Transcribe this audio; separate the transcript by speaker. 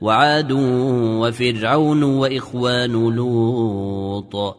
Speaker 1: وعاد وفرعون وإخوان لوط.